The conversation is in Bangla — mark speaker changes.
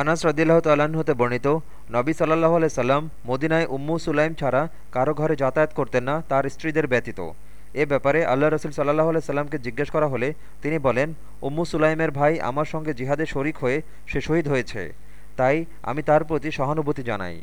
Speaker 1: আনাস রদিল্লাহ তাল্লাহ্ন হতে বর্ণিত, নবী সাল্লাহ আলাই সাল্লাম মদিনায় উম্মু সুলাইম ছাড়া কারও ঘরে যাতায়াত করতেন না, তার স্ত্রীদের ব্যতীত। এ ব্যাপারে আল্লাহ রসুল সাল্লাহ সাল্লামকে জিজ্ঞেস করা হলে তিনি বলেন, উম্মু সুলাইমের ভাই আমার সঙ্গে জিহাদে শরিক হয়ে সে শহীদ হয়েছে। তাই আমি তার প্রতি সহানুভূতি জানাই।